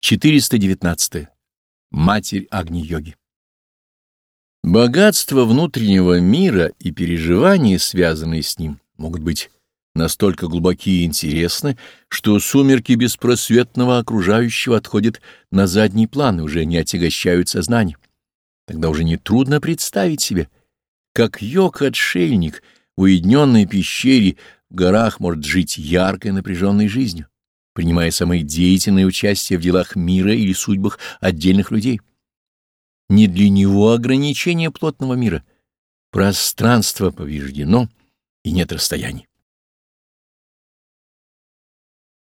419. Матерь Агни-йоги. Богатство внутреннего мира и переживания, связанные с ним, могут быть настолько глубоки и интересны, что сумерки беспросветного окружающего отходят на задний план и уже не отягощают сознание. Тогда уже нетрудно представить себе, как йог-отшельник в уединенной пещере в горах может жить яркой напряженной жизнью принимая самое деятельное участие в делах мира или судьбах отдельных людей. Не для него ограничение плотного мира. Пространство повреждено, и нет расстояний.